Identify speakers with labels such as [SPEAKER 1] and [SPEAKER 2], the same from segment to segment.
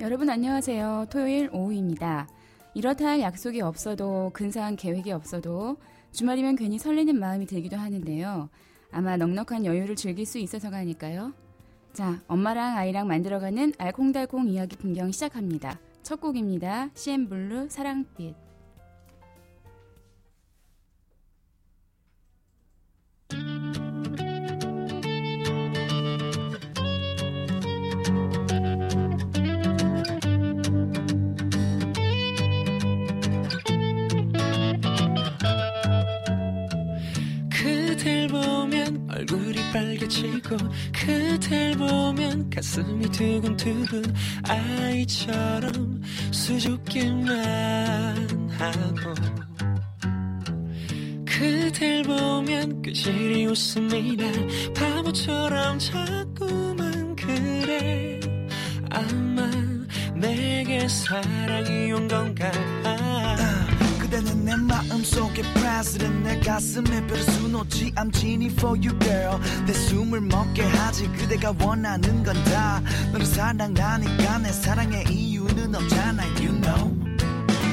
[SPEAKER 1] 여러분 안녕하세요. 토요일 오후입니다. 이렇다 할 약속이 없어도 근사한 계획이 없어도 주말이면 괜히 설레는 마음이 들기도 하는데요. 아마 넉넉한 여유를 즐길 수 있어서가 아닐까요? 자, 엄마랑 아이랑 만들어가는 알콩달콩 이야기 풍경 시작합니다. 첫 곡입니다. CN블루 사랑빛.
[SPEAKER 2] 보면 가슴이 두근두근 아이처럼 수줍기만 하고 그댈 보면 끄실이 웃음이 날 바보처럼 자꾸만 그래. 아마 내게 사랑이 온 건가
[SPEAKER 3] 그대는 내 마음속에 president 내 가슴에 별을 수놓지. I'm genie for you girl. 내 숨을 멎게 하지. 그대가 원하는 건 다. 너를 사랑하니까 내 사랑의 이유는 없잖아 you know.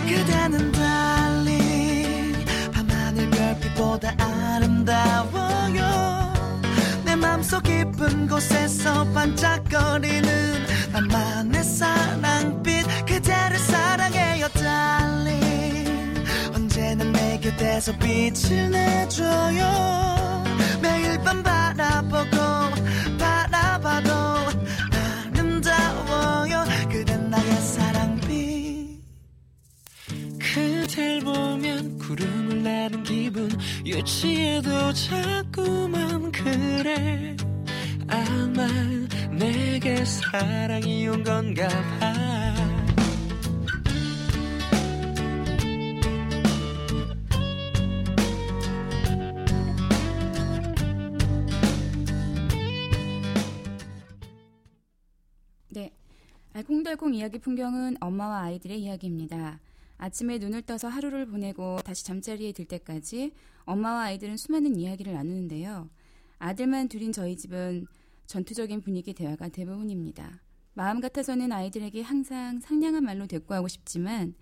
[SPEAKER 3] 그대는 darling 밤하늘 별빛보다 아름다워요. 내 맘속 깊은 곳에서 반짝거리는 나만의 사랑빛. 그대를 사랑해요 darling 곁에서 빛을 내줘요. 매일 밤 바라보고 바라봐도 아름다워요. 그댄 나의 사랑빛
[SPEAKER 2] 그댈 보면 구름을 나는 기분 유치해도 자꾸만 그래. 아마 내게 사랑이 온 건가 봐
[SPEAKER 1] 네. 알콩달콩 이야기 풍경은 엄마와 아이들의 이야기입니다. 아침에 눈을 떠서 하루를 보내고 다시 잠자리에 들 때까지 엄마와 아이들은 수많은 이야기를 나누는데요. 아들만 둘인 저희 집은 전투적인 분위기 대화가 대부분입니다. 마음 같아서는 아이들에게 항상 상냥한 말로 대꾸하고 싶지만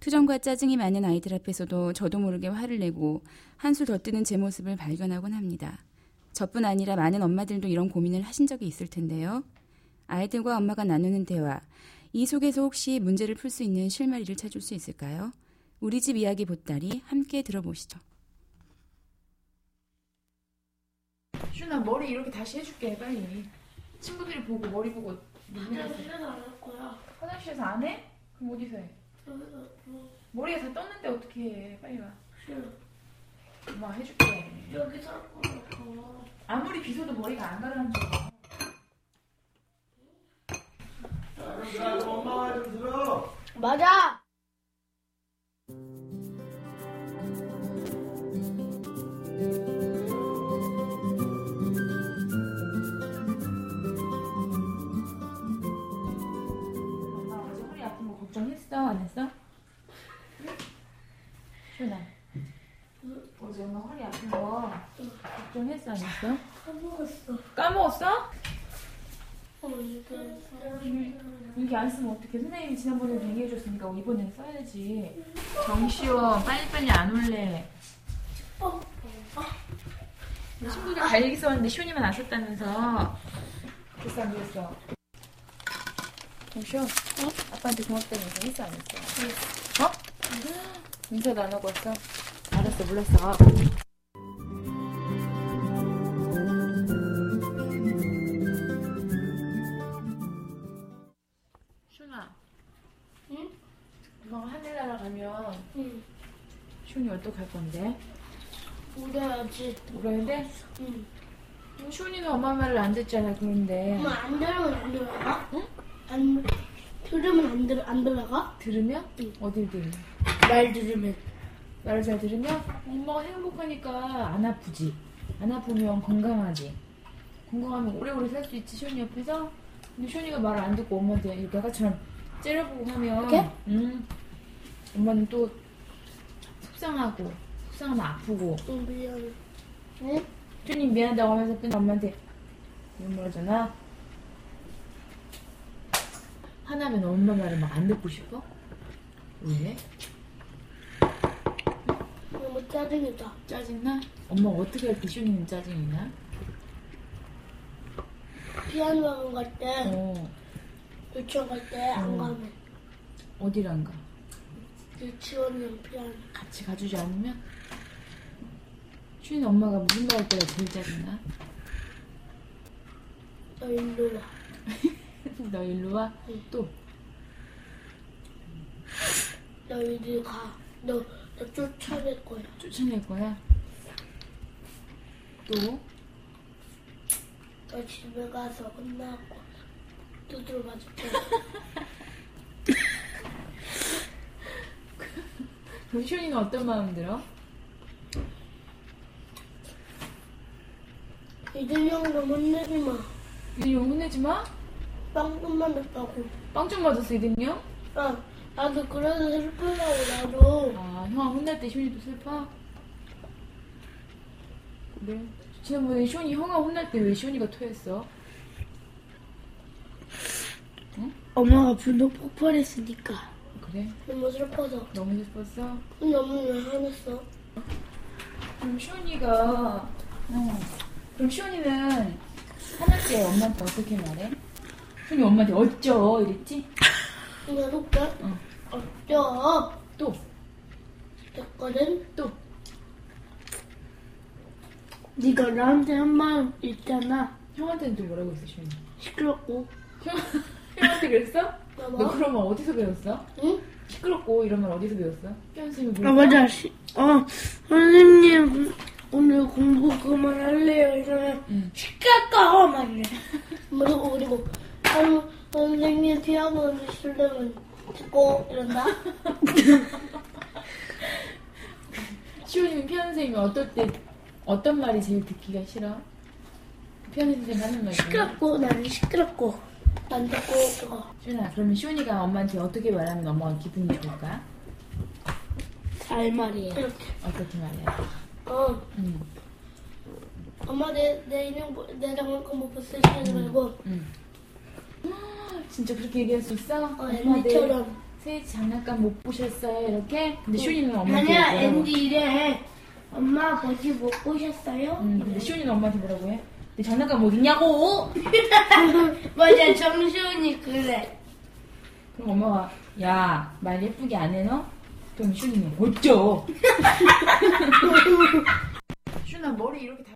[SPEAKER 1] 투정과 짜증이 많은 아이들 앞에서도 저도 모르게 화를 내고 한술 더 뜨는 제 모습을 발견하곤 합니다. 저뿐 아니라 많은 엄마들도 이런 고민을 하신 적이 있을 텐데요. 아이들과 엄마가 나누는 대화, 이 속에서 혹시 문제를 풀 수 있는 실마리를 찾을 수 있을까요? 우리 집 이야기 보따리 함께 들어보시죠. 슈나 머리 이렇게 다시 해줄게 빨리. 친구들이 보고 머리 보고
[SPEAKER 4] 화장실에서 안 할 거야.
[SPEAKER 1] 화장실에서 안 해? 그럼 어디서 해?
[SPEAKER 4] 여기서 뭐
[SPEAKER 1] 머리가 다 떴는데 어떻게 해? 빨리 와.
[SPEAKER 4] 싫어.
[SPEAKER 1] 엄마 해줄게.
[SPEAKER 4] 여기서 할 거라고.
[SPEAKER 1] 아무리 빗어도 머리가 안 가라앉아.
[SPEAKER 4] 맞아.
[SPEAKER 1] 엄마 어제 허리 아픈 거 걱정했어? 안 했어? 슈나. 어제 엄마 허리 아픈 거 걱정했어? 안 했어?
[SPEAKER 4] 까먹었어.
[SPEAKER 1] 까먹었어?
[SPEAKER 4] 어.
[SPEAKER 1] 이게 안 쓰면 어떡해. 선생님이 지난번에 얘기해 줬으니까 이번엔 써야지. 정시원, 빨리빨리 안 올래.
[SPEAKER 4] 어.
[SPEAKER 1] 친구들 다 얘기 썼는데 시원이만 안 썼다면서. 됐어, 안 됐어? 정시원, 아빠한테 고맙다면서 했어, 안 했어? 어? 인사도 안 하고 왔어? 알았어, 몰랐어. 시원이 어떡할 건데?
[SPEAKER 4] 울어야지.
[SPEAKER 1] 울어야 돼?
[SPEAKER 4] 응.
[SPEAKER 1] 시원이는 엄마 말을 안 듣잖아, 그런데.
[SPEAKER 4] 엄마 안 들으면 안 들어가? 응? 안 들으면 안 들어 안 들어가?
[SPEAKER 1] 들으면?
[SPEAKER 4] 응.
[SPEAKER 1] 어딜 들으면?
[SPEAKER 4] 말 들으면.
[SPEAKER 1] 말을 잘 들으면? 엄마가 행복하니까 안 아프지. 안 아프면 건강하지. 건강하면 오래오래 살 수 있지, 시원이 옆에서. 근데 시원이가 말을 안 듣고 엄마한테 이렇게 아까처럼 째려보고 하면.
[SPEAKER 4] 이렇게?
[SPEAKER 1] 응. 엄마는 또 속상하고, 속상하면 아프고.
[SPEAKER 4] 응 미안해. 응?
[SPEAKER 1] 시원이 미안하다고 하면서 또 엄마한테 눈물하잖아. 화나면 엄마 말을 막 안 듣고 싶어? 왜?
[SPEAKER 4] 너무 짜증이다.
[SPEAKER 1] 짜증나? 엄마 어떻게 할때 시온이는 짜증이 나?
[SPEAKER 4] 피아노 학원 갈 때,
[SPEAKER 1] 어
[SPEAKER 4] 유치원 갈 때안
[SPEAKER 1] 어.
[SPEAKER 4] 가면
[SPEAKER 1] 어디랑 가?
[SPEAKER 4] 유치원이랑 피아노.
[SPEAKER 1] 같이 가주지 않으면? 시온이 엄마가 무슨 말 할 때가 제일 짜증나?
[SPEAKER 4] 너 일로 와.
[SPEAKER 1] 너 일로 와?
[SPEAKER 4] 응.
[SPEAKER 1] 또?
[SPEAKER 4] 너 이리 가. 너, 너 쫓아낼 거야.
[SPEAKER 1] 쫓아낼 거야? 또?
[SPEAKER 4] 너 집에 가서 혼나고 두드려 맞을 거야.
[SPEAKER 1] 그럼 시온이는 어떤 마음 들어?
[SPEAKER 4] 이들 형도 혼내지 마.
[SPEAKER 1] 이든이 형 혼내지 마?
[SPEAKER 4] 빵좀 만났다고.
[SPEAKER 1] 빵 좀 맞았어 이든이 형?
[SPEAKER 4] 아, 나도 그래서 슬프다고 나도.
[SPEAKER 1] 아, 형아 혼날 때 시온이도 슬퍼? 그래? 지난번에 시온이 형아 혼날 때 왜 시온이가 토했어?
[SPEAKER 4] 엄마가 분노 폭발했으니까.
[SPEAKER 1] 그래?
[SPEAKER 4] 너무 슬퍼서.
[SPEAKER 1] 너무 슬펐어?
[SPEAKER 4] 너무 왜 화냈어?
[SPEAKER 1] 그럼 시온이가 어. 그럼 시온이는 화날 때 엄마한테 어떻게 말해? 시온이 엄마한테 어쩌 이랬지?
[SPEAKER 4] 그냥 속게
[SPEAKER 1] 응.
[SPEAKER 4] 어쩌?
[SPEAKER 1] 또?
[SPEAKER 4] 됐거든?
[SPEAKER 1] 또?
[SPEAKER 4] 네가 나한테 한 말 있잖아.
[SPEAKER 1] 형한테는 또 뭐라고 했어 시온이?
[SPEAKER 4] 시끄럽고.
[SPEAKER 1] 형, 형한테 그랬어? 나너
[SPEAKER 4] 뭐?
[SPEAKER 1] 그런 말 어디서 배웠어?
[SPEAKER 4] 응?
[SPEAKER 1] 시끄럽고 이런 말 어디서 배웠어? 편쌤이
[SPEAKER 4] 아 맞아. 시, 어 선생님 오늘 공부 그만 할래요 이러면
[SPEAKER 1] 응.
[SPEAKER 4] 시끄럽고 막 이래. 그리고 그리고 선- 선생님 피아노 연주실려면 듣고 이런다.
[SPEAKER 1] 시온이는 피아노 선생님이 어떨 때 어떤 말이 제일 듣기가 싫어? 피아노 선생님 하는 말 중에
[SPEAKER 4] 시끄럽고 나는 시끄럽고 난 듣고 그거
[SPEAKER 1] 시온아 그러면 시온이가 엄마한테 어떻게 말하면 엄마가 기분이 좋을까?
[SPEAKER 4] 잘 말이에요. 이렇게.
[SPEAKER 1] 어떻게 말해?
[SPEAKER 4] 어
[SPEAKER 1] 응.
[SPEAKER 4] 엄마 내 내 인형 보- 내 장난감 못 봤을 때 말고
[SPEAKER 1] 응. 진짜 그렇게 얘기할 수 있어?
[SPEAKER 4] 어,
[SPEAKER 1] 엄마
[SPEAKER 4] 앤디처럼.
[SPEAKER 1] 새 장난감 못 보셨어요? 이렇게? 근데 시온이는 엄마한테
[SPEAKER 4] 아니야
[SPEAKER 1] 뭐라고?
[SPEAKER 4] 앤디 이래. 엄마 버지 못 보셨어요?
[SPEAKER 1] 응, 근데 시온이는 엄마한테 뭐라고 해? 내 장난감 어디 있냐고?
[SPEAKER 4] 맞아 정시훈이 그래.
[SPEAKER 1] 그럼 엄마가 야 말 예쁘게 안 해 너? 그럼 시온이는 어쩌? 시온아 머리 이렇게 다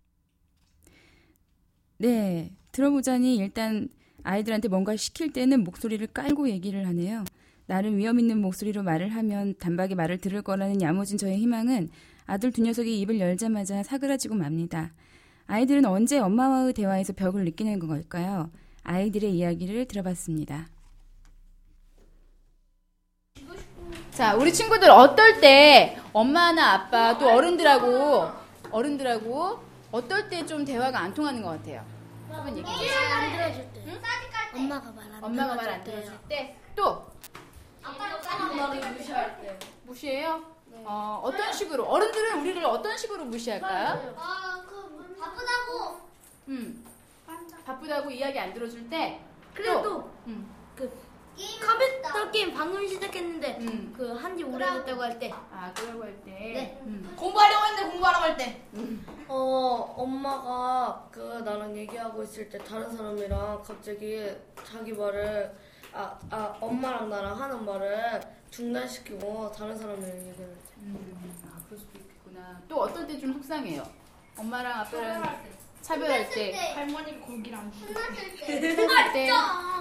[SPEAKER 5] 네, 들어보자니 일단 아이들한테 뭔가 시킬 때는 목소리를 깔고 얘기를 하네요. 나름 위험 있는 목소리로 말을 하면 단박에 말을 들을 거라는 야무진 저의 희망은 아들 두 녀석이 입을 열자마자 사그라지고 맙니다. 아이들은 언제 엄마와의 대화에서 벽을 느끼는 걸까요? 아이들의 이야기를 들어봤습니다. 자, 우리 친구들 어떨 때 엄마나 아빠 또 어른들하고 어른들하고 어떨 때 좀 대화가 안 통하는 것 같아요? 한번 얘기해 주세요.
[SPEAKER 4] 안 들어줄 때. 엄마가 말안
[SPEAKER 5] 엄마가 말 안 들어줄 때또
[SPEAKER 4] 엄마를 무시할 때.
[SPEAKER 5] 무시해요? 어, 어떤 식으로 어른들은 우리를 어떤 식으로 무시할까요?
[SPEAKER 6] 아, 그 바쁘다고.
[SPEAKER 5] 음. 바쁘다고 이야기 안 들어줄 때
[SPEAKER 4] 그래도
[SPEAKER 5] 음.
[SPEAKER 6] 게임
[SPEAKER 4] 컴퓨터 게임 방금 시작했는데
[SPEAKER 5] 음.
[SPEAKER 4] 그 한지 오래됐다고 할 때.
[SPEAKER 5] 아, 그러고 할 때.
[SPEAKER 6] 네.
[SPEAKER 5] 음.
[SPEAKER 6] 공부하려고 했는데 공부하라고 할 때.
[SPEAKER 7] 어, 엄마가 그 나랑 얘기하고 있을 때 다른 사람이랑 갑자기 자기 말을 아, 아 엄마랑 나랑 하는 말을 중단시키고 다른 사람이랑 얘기를 해.
[SPEAKER 5] 음. 아, 그럴 수도 있겠구나. 또 어떨 때 좀 속상해요? 엄마랑 아빠랑 차별할 때.
[SPEAKER 4] 할머니 고기랑.
[SPEAKER 6] 혼났을 때.
[SPEAKER 5] 혼날 때.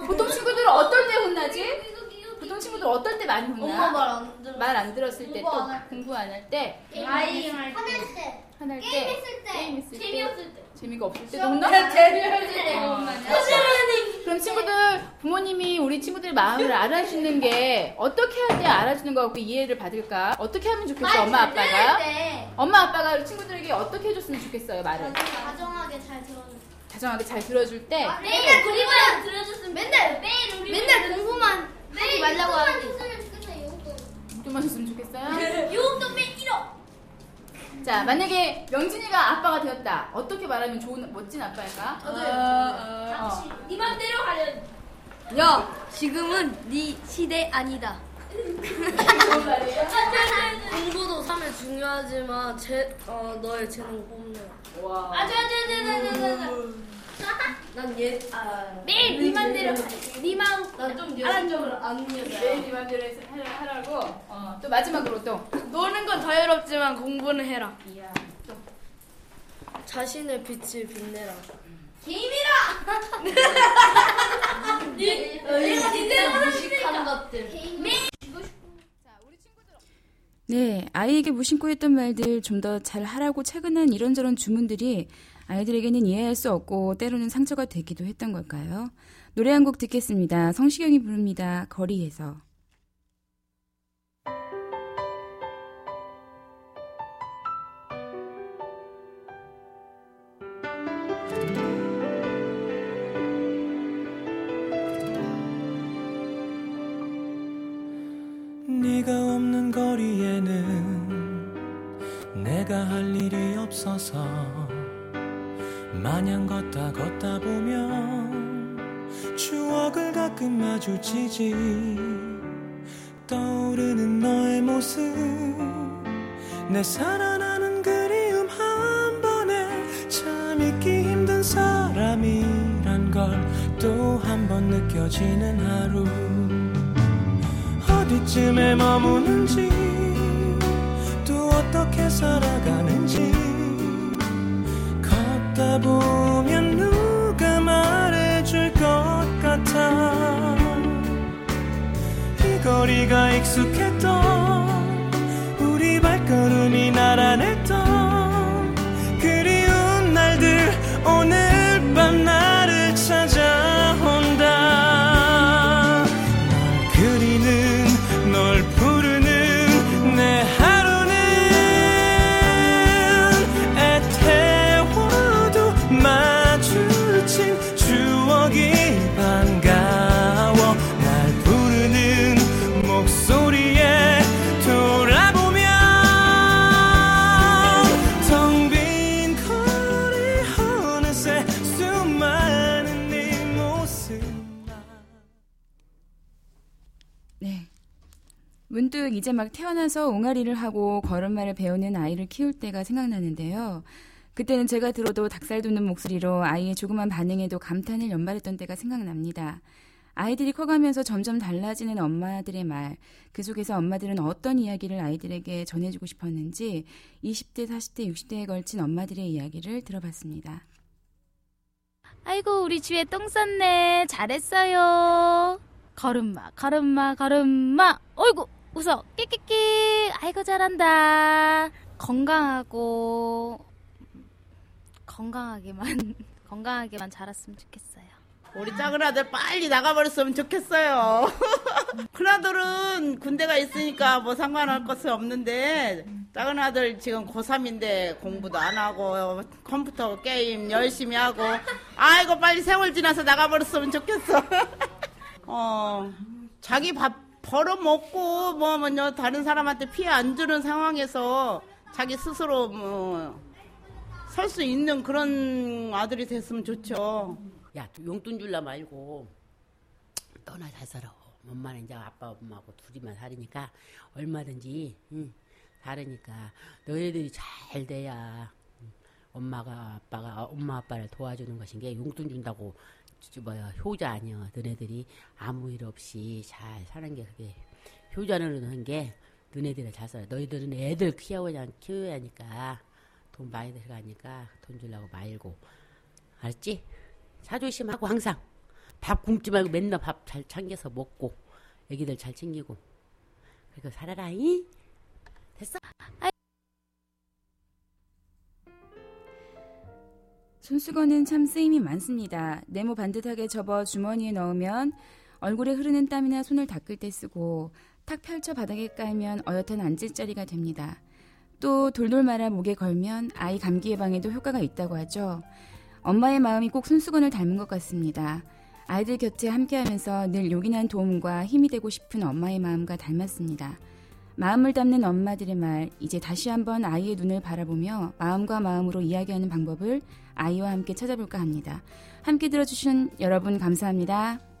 [SPEAKER 5] 보통 친구들은 어떨 때 혼나지? 보통 친구들 어떨 때 많이 혼나?
[SPEAKER 7] 엄마 말안 들어.
[SPEAKER 5] 말 안 들었을 때, 또
[SPEAKER 6] 공부 안 할 때.
[SPEAKER 5] 안할 때,
[SPEAKER 6] 할 때.
[SPEAKER 5] 화날 때,
[SPEAKER 6] 게임 했을 때.
[SPEAKER 5] 게임 했을 때,
[SPEAKER 6] 재미없을 때.
[SPEAKER 5] 재미가 없을 때도 혼나?
[SPEAKER 6] 재미없을 때.
[SPEAKER 5] 그럼 친구들, 부모님이 우리 친구들 마음을 알아주는 게 어떻게 할때 알아주는 거 같고 이해를 받을까? 어떻게 하면 좋겠어, 엄마 아빠가?
[SPEAKER 6] 때.
[SPEAKER 5] 엄마 아빠가 친구들에게 어떻게 해줬으면 좋겠어요, 말을?
[SPEAKER 6] 다정하게 잘 들어줘.
[SPEAKER 5] 다정하게 잘 들어줄 때,
[SPEAKER 6] 맨날 공부만 들어줬으면 맨날 매일 우리 맨날 공부만 하지 말라고 하지.
[SPEAKER 5] 좀 하셨으면 좋겠어요?
[SPEAKER 6] 유혹도 매일 잃어.
[SPEAKER 5] 자, 만약에 명진이가 아빠가 되었다. 어떻게 말하면 좋은, 멋진 아빠일까? 어.
[SPEAKER 6] 네 맘대로 가려.
[SPEAKER 7] 야,
[SPEAKER 6] 지금은 네 시대 아니다.
[SPEAKER 7] 공부도 사실 중요하지만 제, 어, 너의 재능 뽐내.
[SPEAKER 1] 와.
[SPEAKER 7] 난얘 아,
[SPEAKER 6] 매일 네 맘대로 네 마음
[SPEAKER 7] 난좀
[SPEAKER 6] 알아줘.
[SPEAKER 7] 안
[SPEAKER 1] 매일
[SPEAKER 7] 여자.
[SPEAKER 1] 네 맘대로 해서 하라- 하라고. 어, 또 마지막으로 또.
[SPEAKER 6] 노는 건 자유롭지만 공부는 해라.
[SPEAKER 1] 이야. 또.
[SPEAKER 7] 자신의 빛을 빛내라. 내가 니네가 무식한 것들.
[SPEAKER 8] 네, 아이에게 무심코 했던 말들 좀 더 잘 하라고 차근한 이런저런 주문들이 아이들에게는 이해할 수 없고 때로는 상처가 되기도 했던 걸까요? 노래 한 곡 듣겠습니다. 성시경이 부릅니다. 거리에서.
[SPEAKER 9] 네가 없는 거리에는 내가 할 일이 없어서 마냥 걷다 걷다 보면 추억을 가끔 마주치지. 떠오르는 너의 모습 내 살아나는 그리움 한 번에 참 잊기 힘든 사람이란 걸 또 한 번 느껴지는 하루. 어디쯤에 머무는지 또 어떻게 살아가는지 보면 누가 말해줄 것 같아. 이 거리가 익숙했던 우리 발걸음이 나란했 네.
[SPEAKER 8] 문득 이제 막 태어나서 옹알이를 하고 걸음마를 배우는 아이를 키울 때가 생각나는데요. 그때는 제가 들어도 닭살 돋는 목소리로 아이의 조그만 반응에도 감탄을 연발했던 때가 생각납니다. 아이들이 커가면서 점점 달라지는 엄마들의 말, 그 속에서 엄마들은 어떤 이야기를 아이들에게 전해주고 싶었는지 20대, 40대, 60대에 걸친 엄마들의 이야기를 들어봤습니다.
[SPEAKER 10] 아이고 우리 주에 똥 쌌네 잘했어요 걸음마 걸음마 걸음마. 어이구 웃어. 끼끼끼. 아이고 잘한다. 건강하고 건강하게만 건강하게만 자랐으면 좋겠어요.
[SPEAKER 11] 우리 작은 아들 빨리 나가버렸으면 좋겠어요. 큰 아들은 군대가 있으니까 뭐 상관할 것이 없는데 작은 아들 지금 고3인데 공부도 안 하고 컴퓨터 게임 열심히 하고 아이고 빨리 세월 지나서 나가버렸으면 좋겠어. 어 자기 밥 벌어 먹고 뭐 뭐냐 다른 사람한테 피해 안 주는 상황에서 자기 스스로 뭐 설 수 있는 그런 아들이 됐으면 좋죠.
[SPEAKER 12] 야 용돈 줄라 말고 너나 잘 살아. 엄마는 이제 아빠 엄마하고 둘이만 살으니까 얼마든지 응, 다르니까 너희들이 잘 돼야 응, 엄마가 아빠가 엄마 아빠를 도와주는 것인 게 용돈 준다고 저 뭐야 효자 아니야. 너네들이 아무 일 없이 잘 사는 게 그게 효자는 게 너네들이 잘 살아. 너희들은 애들 키워야 키워야 하니까 돈 많이 들어가니까 돈 주려고 말고 알았지? 사조심하고 항상 밥 굶지 말고 맨날 밥 잘 챙겨서 먹고 애기들 잘 챙기고 그리고 살아라 이 됐어?
[SPEAKER 8] 손수건은 참 쓰임이 많습니다. 네모 반듯하게 접어 주머니에 넣으면 얼굴에 흐르는 땀이나 손을 닦을 때 쓰고 탁 펼쳐 바닥에 깔면 어엿한 앉을 자리가 됩니다. 또 돌돌 말아 목에 걸면 아이 감기 예방에도 효과가 있다고 하죠. 엄마의 마음이 꼭 손수건을 닮은 것 같습니다. 아이들 곁에 함께하면서 늘 요긴한 도움과 힘이 되고 싶은 엄마의 마음과 닮았습니다. 마음을 담는 엄마들의 말, 이제 다시 한번 아이의 눈을 바라보며 마음과 마음으로 이야기하는 방법을 아이와 함께 찾아볼까 합니다. 함께 들어주신 여러분 감사합니다.